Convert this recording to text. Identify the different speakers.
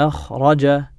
Speaker 1: أخرج